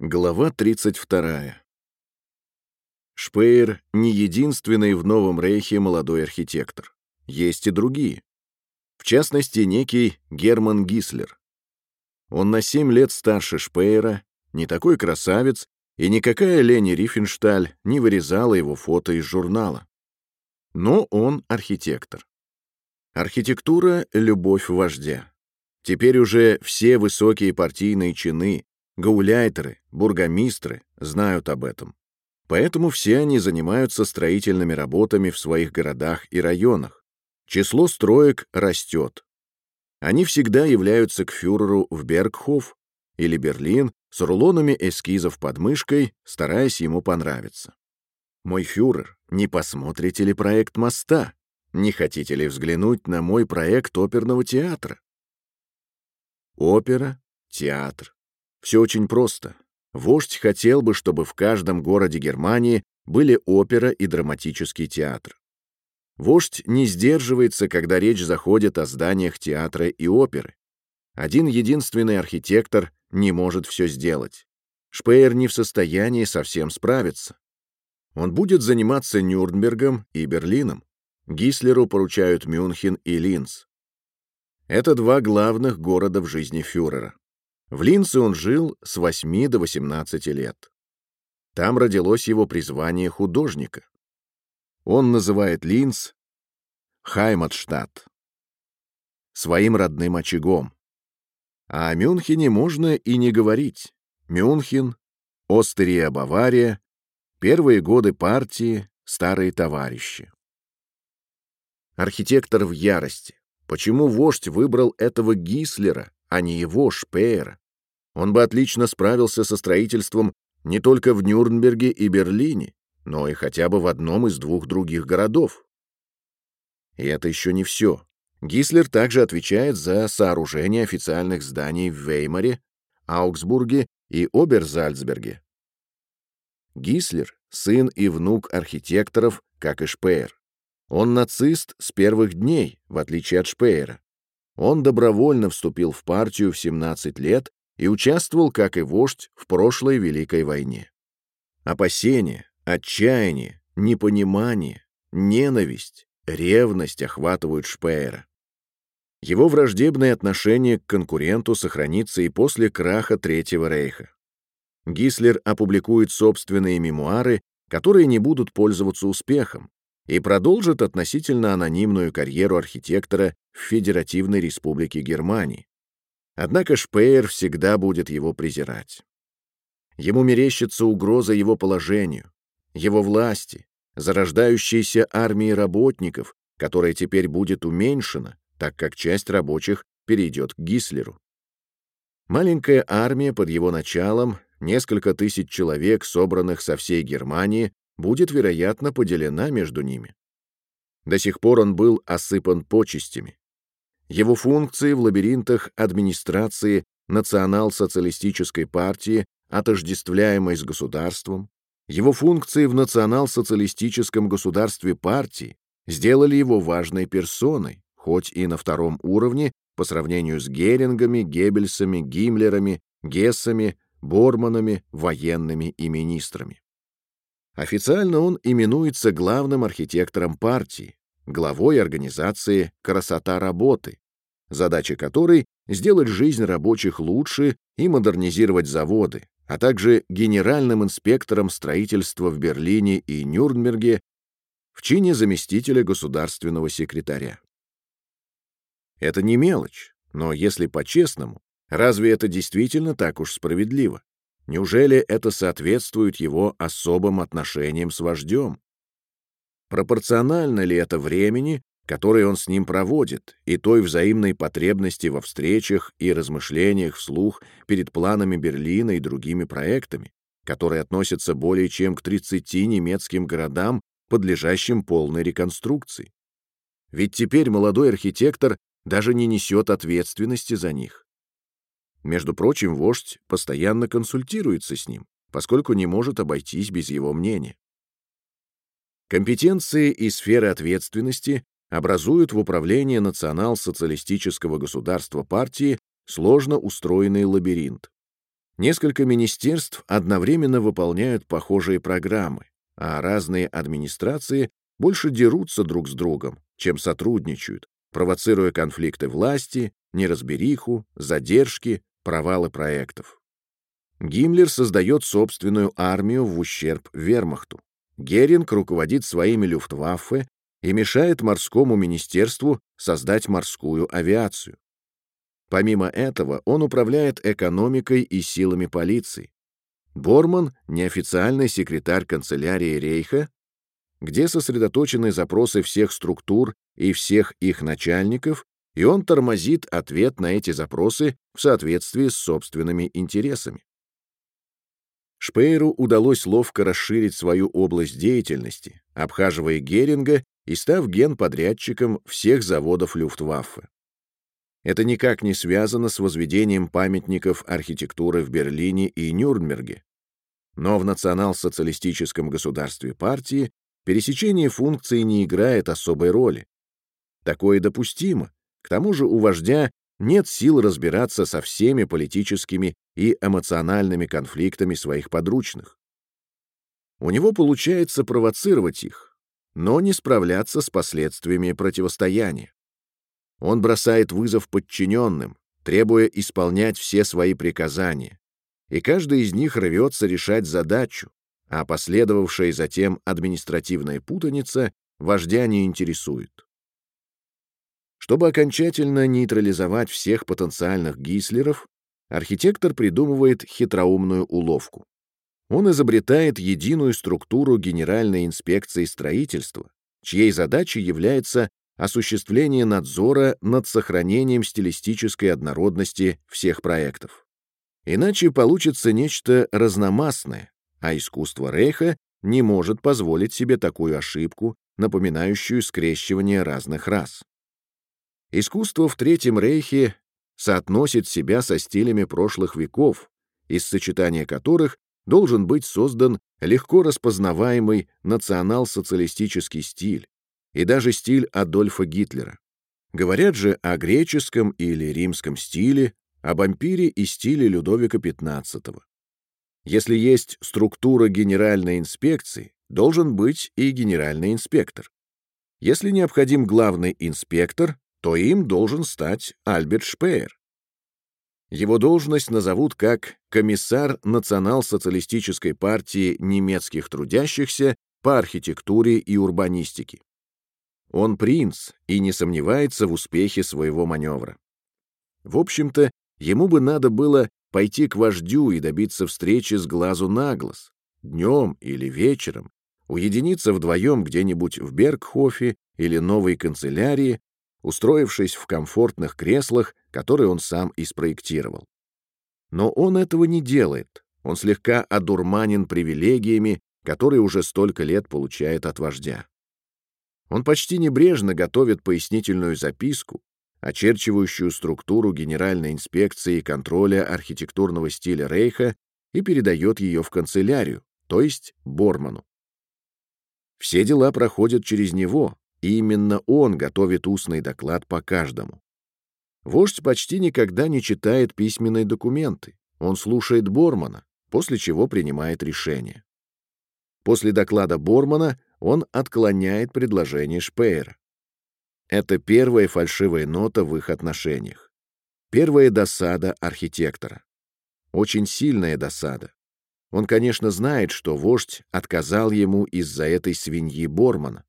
Глава 32. Шпеер не единственный в Новом Рейхе молодой архитектор. Есть и другие. В частности, некий Герман Гислер. Он на 7 лет старше Шпеера, не такой красавец, и никакая Лени Рифеншталь не вырезала его фото из журнала. Но он архитектор. Архитектура — любовь вождя. Теперь уже все высокие партийные чины, гауляйтеры, бургомистры знают об этом. Поэтому все они занимаются строительными работами в своих городах и районах. Число строек растет. Они всегда являются к фюреру в Бергхоф или Берлин с рулонами эскизов под мышкой, стараясь ему понравиться. «Мой фюрер, не посмотрите ли проект моста? Не хотите ли взглянуть на мой проект оперного театра?» Опера, театр, все очень просто. Вождь хотел бы, чтобы в каждом городе Германии были опера и драматический театр. Вождь не сдерживается, когда речь заходит о зданиях театра и оперы. Один единственный архитектор не может все сделать. Шпеер не в состоянии совсем справиться. Он будет заниматься Нюрнбергом и Берлином. Гислеру поручают Мюнхен и Линц. Это два главных города в жизни фюрера. В Линце он жил с 8 до 18 лет. Там родилось его призвание художника. Он называет Линц Хайматштадт, своим родным очагом. А о Мюнхене можно и не говорить. Мюнхен, Остерия, Бавария, первые годы партии, старые товарищи. Архитектор в ярости. Почему вождь выбрал этого Гислера, а не его, Шпеера. Он бы отлично справился со строительством не только в Нюрнберге и Берлине, но и хотя бы в одном из двух других городов. И это еще не все. Гислер также отвечает за сооружение официальных зданий в Веймаре, Аугсбурге и Оберзальцберге. Гислер — сын и внук архитекторов, как и Шпеер. Он нацист с первых дней, в отличие от Шпеера. Он добровольно вступил в партию в 17 лет и участвовал, как и вождь, в прошлой Великой войне. Опасения, отчаяние, непонимание, ненависть, ревность охватывают Шпеера. Его враждебное отношение к конкуренту сохранится и после краха Третьего Рейха. Гислер опубликует собственные мемуары, которые не будут пользоваться успехом, и продолжит относительно анонимную карьеру архитектора в Федеративной Республике Германии. Однако Шпеер всегда будет его презирать. Ему мерещится угроза его положению, его власти, зарождающейся армии работников, которая теперь будет уменьшена, так как часть рабочих перейдет к Гислеру. Маленькая армия под его началом, несколько тысяч человек, собранных со всей Германии, будет, вероятно, поделена между ними. До сих пор он был осыпан почестями. Его функции в лабиринтах администрации национал-социалистической партии, отождествляемой с государством, его функции в национал-социалистическом государстве партии сделали его важной персоной, хоть и на втором уровне по сравнению с Герингами, Геббельсами, Гиммлерами, Гессами, Борманами, военными и министрами. Официально он именуется главным архитектором партии, главой организации «Красота работы», задача которой — сделать жизнь рабочих лучше и модернизировать заводы, а также генеральным инспектором строительства в Берлине и Нюрнберге в чине заместителя государственного секретаря. Это не мелочь, но если по-честному, разве это действительно так уж справедливо? Неужели это соответствует его особым отношениям с вождем? Пропорционально ли это времени, которое он с ним проводит, и той взаимной потребности во встречах и размышлениях вслух перед планами Берлина и другими проектами, которые относятся более чем к 30 немецким городам, подлежащим полной реконструкции? Ведь теперь молодой архитектор даже не несет ответственности за них. Между прочим, вождь постоянно консультируется с ним, поскольку не может обойтись без его мнения. Компетенции и сферы ответственности образуют в управлении национал-социалистического государства партии сложно устроенный лабиринт. Несколько министерств одновременно выполняют похожие программы, а разные администрации больше дерутся друг с другом, чем сотрудничают, провоцируя конфликты власти, неразбериху, задержки, провалы проектов. Гиммлер создает собственную армию в ущерб вермахту. Геринг руководит своими люфтваффе и мешает морскому министерству создать морскую авиацию. Помимо этого, он управляет экономикой и силами полиции. Борман — неофициальный секретарь канцелярии Рейха, где сосредоточены запросы всех структур и всех их начальников, и он тормозит ответ на эти запросы в соответствии с собственными интересами. Шпейру удалось ловко расширить свою область деятельности, обхаживая Геринга и став генподрядчиком всех заводов Люфтваффе. Это никак не связано с возведением памятников архитектуры в Берлине и Нюрнберге. Но в национал-социалистическом государстве партии пересечение функций не играет особой роли. Такое допустимо. К тому же у вождя нет сил разбираться со всеми политическими и эмоциональными конфликтами своих подручных. У него получается провоцировать их, но не справляться с последствиями противостояния. Он бросает вызов подчиненным, требуя исполнять все свои приказания, и каждый из них рвется решать задачу, а последовавшая затем административная путаница вождя не интересует. Чтобы окончательно нейтрализовать всех потенциальных гислеров, архитектор придумывает хитроумную уловку. Он изобретает единую структуру Генеральной инспекции строительства, чьей задачей является осуществление надзора над сохранением стилистической однородности всех проектов. Иначе получится нечто разномастное, а искусство Рейха не может позволить себе такую ошибку, напоминающую скрещивание разных рас. Искусство в Третьем Рейхе соотносит себя со стилями прошлых веков, из сочетания которых должен быть создан легко распознаваемый национал-социалистический стиль, и даже стиль Адольфа Гитлера. Говорят же о греческом или римском стиле, об ампире и стиле Людовика XV. Если есть структура генеральной инспекции, должен быть и генеральный инспектор. Если необходим главный инспектор, то им должен стать Альберт Шпеер. Его должность назовут как комиссар Национал-социалистической партии немецких трудящихся по архитектуре и урбанистике. Он принц и не сомневается в успехе своего маневра. В общем-то, ему бы надо было пойти к вождю и добиться встречи с глазу на глаз, днем или вечером, уединиться вдвоем где-нибудь в Бергхофе или новой канцелярии, устроившись в комфортных креслах, которые он сам и спроектировал. Но он этого не делает, он слегка одурманен привилегиями, которые уже столько лет получает от вождя. Он почти небрежно готовит пояснительную записку, очерчивающую структуру Генеральной инспекции контроля архитектурного стиля Рейха и передает ее в канцелярию, то есть Борману. Все дела проходят через него, и именно он готовит устный доклад по каждому. Вождь почти никогда не читает письменные документы, он слушает Бормана, после чего принимает решение. После доклада Бормана он отклоняет предложение Шпеера. Это первая фальшивая нота в их отношениях. Первая досада архитектора. Очень сильная досада. Он, конечно, знает, что вождь отказал ему из-за этой свиньи Бормана.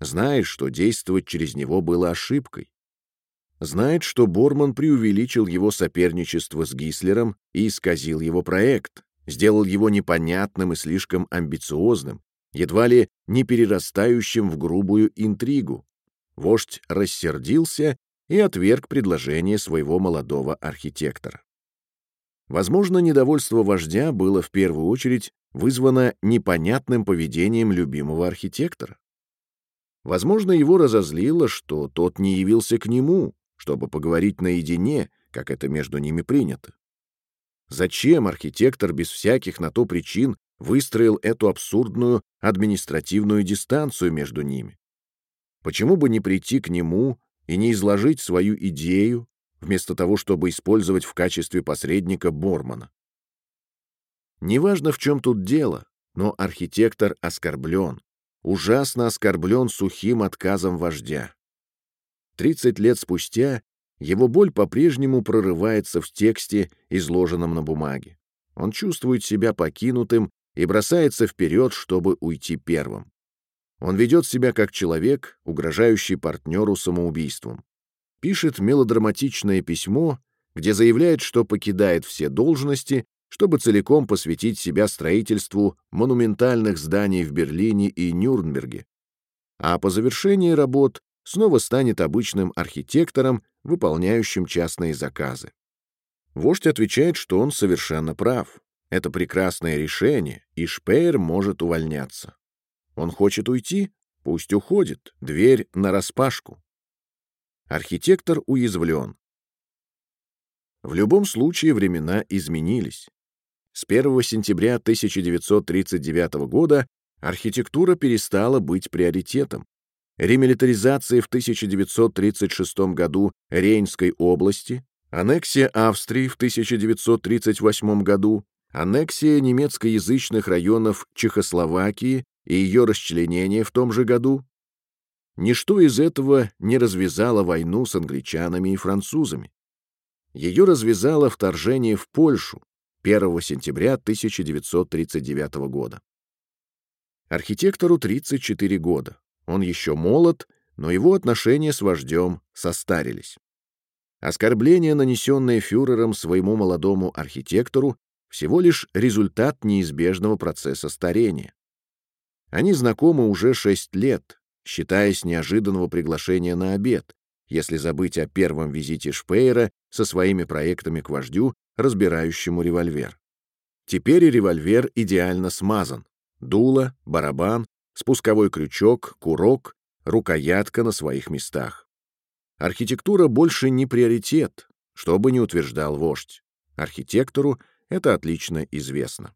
Знает, что действовать через него было ошибкой. Знает, что Борман преувеличил его соперничество с Гислером и исказил его проект, сделал его непонятным и слишком амбициозным, едва ли не перерастающим в грубую интригу. Вождь рассердился и отверг предложение своего молодого архитектора. Возможно, недовольство вождя было в первую очередь вызвано непонятным поведением любимого архитектора. Возможно, его разозлило, что тот не явился к нему, чтобы поговорить наедине, как это между ними принято. Зачем архитектор без всяких на то причин выстроил эту абсурдную административную дистанцию между ними? Почему бы не прийти к нему и не изложить свою идею, вместо того, чтобы использовать в качестве посредника Бормана? Неважно, в чем тут дело, но архитектор оскорблен, ужасно оскорблен сухим отказом вождя. Тридцать лет спустя его боль по-прежнему прорывается в тексте, изложенном на бумаге. Он чувствует себя покинутым и бросается вперед, чтобы уйти первым. Он ведет себя как человек, угрожающий партнеру самоубийством. Пишет мелодраматичное письмо, где заявляет, что покидает все должности, чтобы целиком посвятить себя строительству монументальных зданий в Берлине и Нюрнберге. А по завершении работ снова станет обычным архитектором, выполняющим частные заказы. Вождь отвечает, что он совершенно прав. Это прекрасное решение, и Шпеер может увольняться. Он хочет уйти? Пусть уходит. Дверь нараспашку. Архитектор уязвлен. В любом случае времена изменились. С 1 сентября 1939 года архитектура перестала быть приоритетом. Ремилитаризация в 1936 году Рейнской области, аннексия Австрии в 1938 году, аннексия немецкоязычных районов Чехословакии и ее расчленение в том же году. Ничто из этого не развязало войну с англичанами и французами. Ее развязало вторжение в Польшу 1 сентября 1939 года. Архитектору 34 года. Он еще молод, но его отношения с вождем состарились. Оскорбление, нанесенное фюрером своему молодому архитектору, всего лишь результат неизбежного процесса старения. Они знакомы уже шесть лет, считаясь неожиданного приглашения на обед, если забыть о первом визите Шпейера со своими проектами к вождю, разбирающему револьвер. Теперь револьвер идеально смазан. Дуло, барабан, спусковой крючок, курок, рукоятка на своих местах. Архитектура больше не приоритет, что бы ни утверждал вождь. Архитектору это отлично известно.